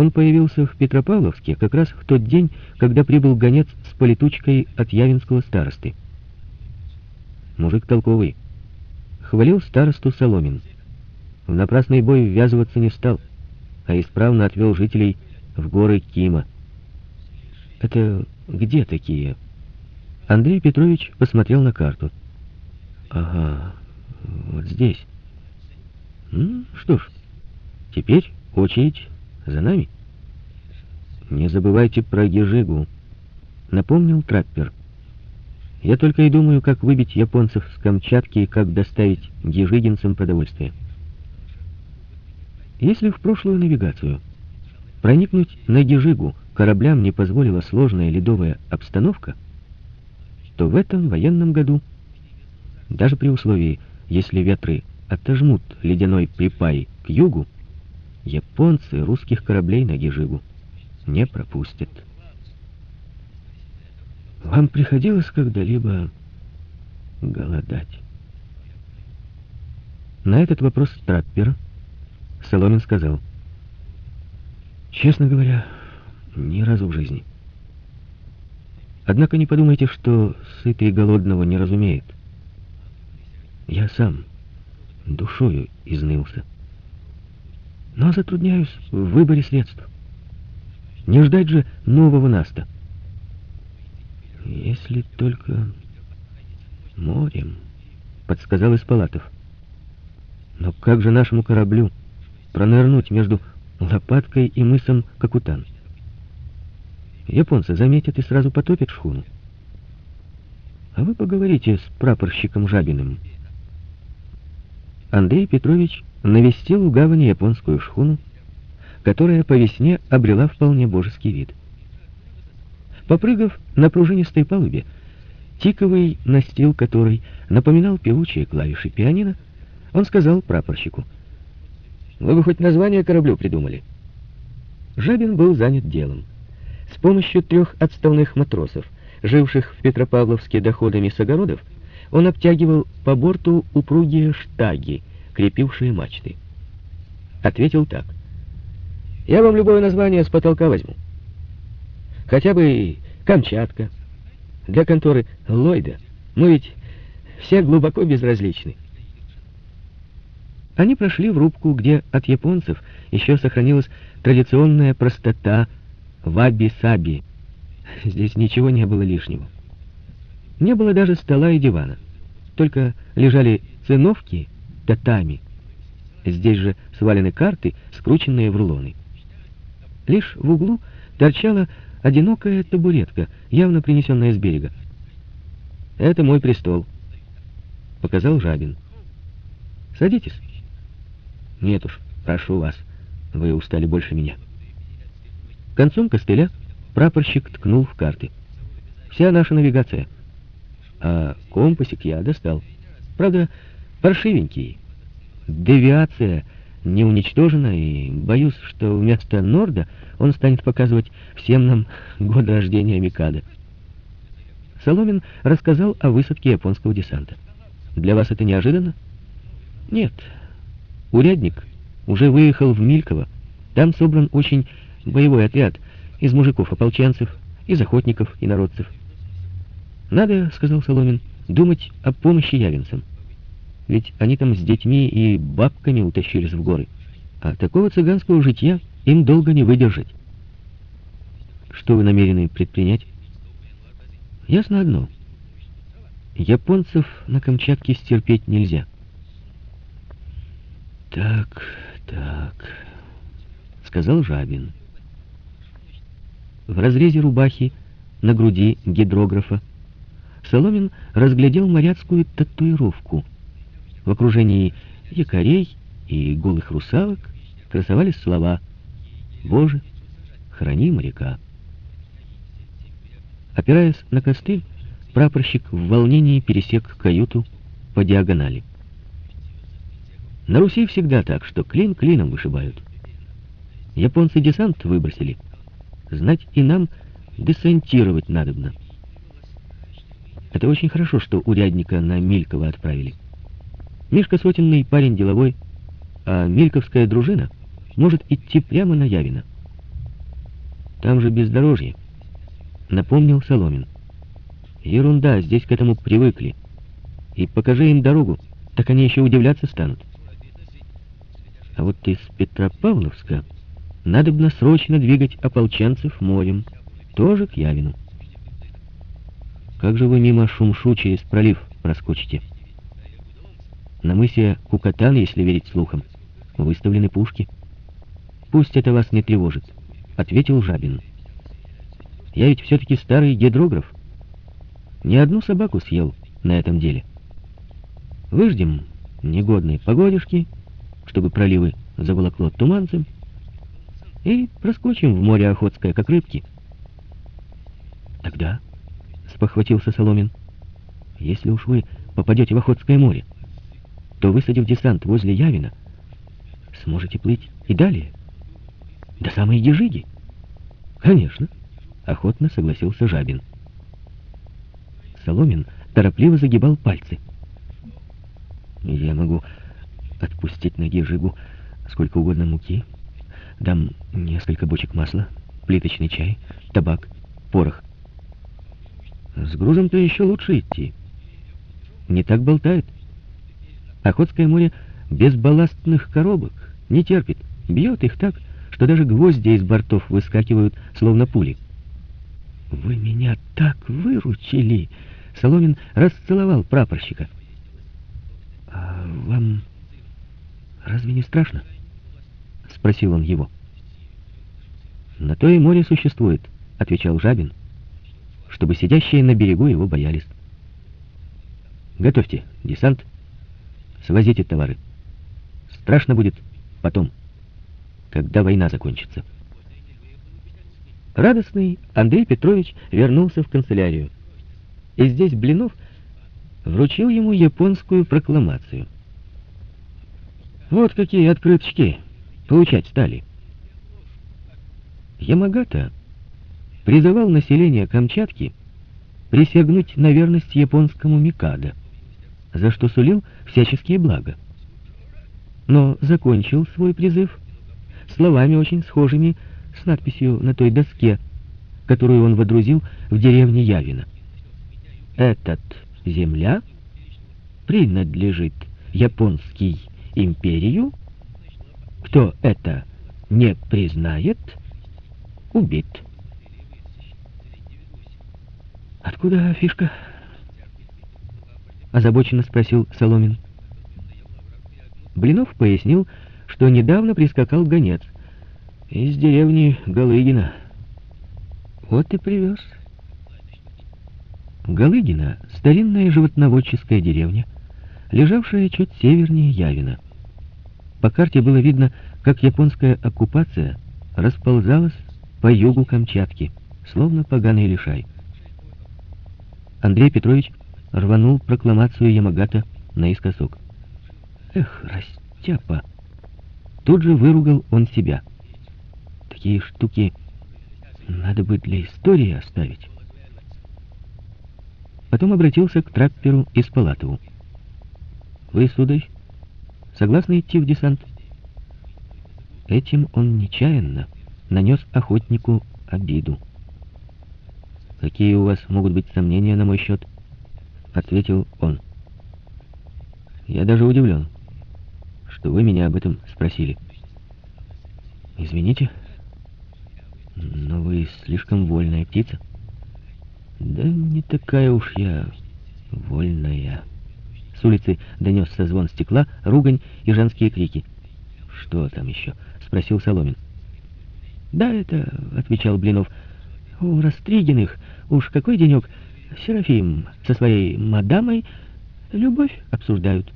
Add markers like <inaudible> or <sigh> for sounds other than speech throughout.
Он появился в Петропавловске как раз в тот день, когда прибыл гонец с политучкой от Явинского старосты. Мужик толковый. Хвалил старосту Соломин. В напрасный бой ввязываться не стал, а исправно отвел жителей в горы Кима. Это где такие? Андрей Петрович посмотрел на карту. Ага, вот здесь. Ну, что ж, теперь очередь за нами. Не забывайте про Гижигу, напомнил траппер. Я только и думаю, как выбить японцев с Камчатки и как доставить гижигинцам продовольствие. Если в прошлую навигацию проникнуть на Гижигу кораблям не позволила сложная ледовая обстановка, то в этом военном году, даже при условии, если ветры отожмут ледяной припай к югу, японцы русских кораблей на Гижигу не пропустят. Вам приходилось когда-либо голодать? На этот вопрос траппер Соломин сказал, «Честно говоря, ни разу в жизни. Однако не подумайте, что сытый голодного не разумеет. Я сам душою изнылся. Но затрудняюсь в выборе средств. Не ждать же нового наста. Если только морем, подсказал из палатов. Но как же нашему кораблю пронырнуть между лопаткой и мысом Какутан? Японцы заметят и сразу потопят шхуну. А вы поговорите с прапорщиком Жабиным. Андрей Петрович навестил у гавани японскую шхуну, которая по весне обрела вполне божеский вид. Попрыгав на пружинистой палубе, тиковый настил который напоминал певучие клавиши пианино, он сказал прапорщику, «Вы бы хоть название кораблю придумали?» Жабин был занят делом. С помощью трех отставных матросов, живших в Петропавловске доходами с огородов, он обтягивал по борту упругие штаги, крепившие мачты. Ответил так. «Я вам любое название с потолка возьму. Хотя бы Камчатка. Для конторы Ллойда мы ведь все глубоко безразличны. Они прошли в рубку, где от японцев еще сохранилась традиционная простота ваби-саби. Здесь ничего не было лишнего. Не было даже стола и дивана. Только лежали циновки, татами. Здесь же свалены карты, скрученные в рулоны. Лишь в углу торчала одинокая табуретка, явно принесенная с берега. «Это мой престол», — показал Жабин. «Садитесь». «Нет уж, прошу вас, вы устали больше меня». Концом костыля прапорщик ткнул в карты. «Вся наша навигация. А компасик я достал. Правда, паршивенький. Девиация не уничтожена, и боюсь, что вместо Норда он станет показывать всем нам <laughs> год рождения Микада. Соломин рассказал о высадке японского десанта. Для вас это неожиданно? Нет. Урядник уже выехал в Мильково. Там собран очень боевой отряд из мужиков-ополченцев, из охотников и народцев. Надо, сказал Соломин, думать о помощи явинцам ведь они там с детьми и бабками утащились в горы. А такого цыганского житья им долго не выдержать. Что вы намерены предпринять? Ясно одно. Японцев на Камчатке стерпеть нельзя. Так, так, сказал Жабин. В разрезе рубахи на груди гидрографа Соломин разглядел моряцкую татуировку — в окружении якорей и голых русалок красовались слова «Боже, храни моряка». Опираясь на костыль, прапорщик в волнении пересек каюту по диагонали. На Руси всегда так, что клин клином вышибают. Японцы десант выбросили. Знать и нам десантировать надобно. Это очень хорошо, что урядника на Милькова отправили. Мишка сотенный парень деловой, а Мильковская дружина может идти прямо на Явина. Там же бездорожье. Напомнил Соломин. Ерунда, здесь к этому привыкли. И покажи им дорогу, так они еще удивляться станут. А вот из Петропавловска бы срочно двигать ополченцев морем, тоже к Явину. Как же вы мимо Шумшу через пролив проскочите? На мысе Кукатан, если верить слухам, выставлены пушки. Пусть это вас не тревожит, ответил Жабин. Я ведь все-таки старый гидрограф. Ни одну собаку съел на этом деле. Выждем негодные погодишки, чтобы проливы заволокло туманцем, и проскочим в море Охотское, как рыбки. Тогда, спохватился Соломин, если уж вы попадете в Охотское море, то, высадив десант возле Явина, сможете плыть и далее, до самой Ежиги. Конечно, охотно согласился Жабин. Соломин торопливо загибал пальцы. Я могу отпустить на Ежигу сколько угодно муки, дам несколько бочек масла, плиточный чай, табак, порох. С грузом-то еще лучше идти. Не так болтает. Охотское море без балластных коробок не терпит, бьет их так, что даже гвозди из бортов выскакивают, словно пули. «Вы меня так выручили!» Соломин расцеловал прапорщика. «А вам разве не страшно?» — спросил он его. «На то и море существует», — отвечал Жабин, «чтобы сидящие на берегу его боялись. Готовьте десант, свозите товары. Страшно будет потом, когда война закончится». Радостный Андрей Петрович вернулся в канцелярию. И здесь Блинов вручил ему японскую прокламацию. Вот какие открыточки получать стали. Ямагата призывал население Камчатки присягнуть на верность японскому Микадо, за что сулил всяческие блага. Но закончил свой призыв словами очень схожими с надписью на той доске, которую он водрузил в деревне Явина. «Этот земля принадлежит японский империю, кто это не признает, убит». «Откуда фишка?» — озабоченно спросил Соломин. Блинов пояснил, что недавно прискакал гонец — из деревни Галыгина. Вот и привез. Галыгина — старинная животноводческая деревня, лежавшая чуть севернее Явина. По карте было видно, как японская оккупация расползалась по югу Камчатки, словно поганый лишай. Андрей Петрович рванул прокламацию Ямагата наискосок. Эх, растяпа! Тут же выругал он себя — Такие штуки надо бы для истории оставить. Потом обратился к трапперу из Палатову. «Вы, сударь, согласны идти в десант?» Этим он нечаянно нанес охотнику обиду. «Какие у вас могут быть сомнения на мой счет?» — ответил он. «Я даже удивлен, что вы меня об этом спросили». «Извините», но вы слишком вольная птица. Да не такая уж я вольная. С улицы донесся звон стекла, ругань и женские крики. «Что там еще?» — спросил Соломин. «Да, это...» — отвечал Блинов. «У Растригиных уж какой денек Серафим со своей мадамой любовь обсуждают».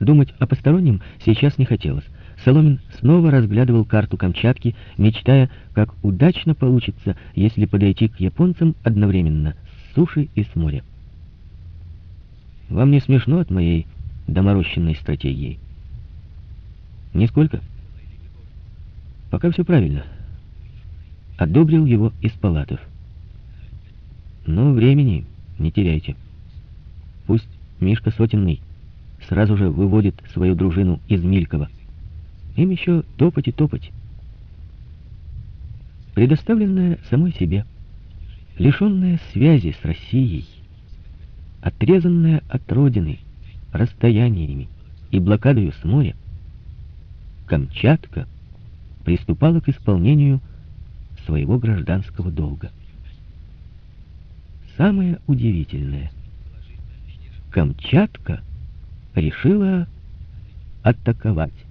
Думать о постороннем сейчас не хотелось. Соломин снова разглядывал карту Камчатки, мечтая, как удачно получится, если подойти к японцам одновременно с суши и с моря. Вам не смешно от моей доморощенной стратегии? Нисколько. Пока все правильно. Одобрил его из палатов. Но времени не теряйте. Пусть Мишка Сотенный сразу же выводит свою дружину из Милькова. Им еще топать и топать. предоставленная самой себе, лишенная связи с Россией, отрезанная от родины расстояниями и блокадою с моря, Камчатка приступала к исполнению своего гражданского долга. Самое удивительное. Камчатка решила атаковать.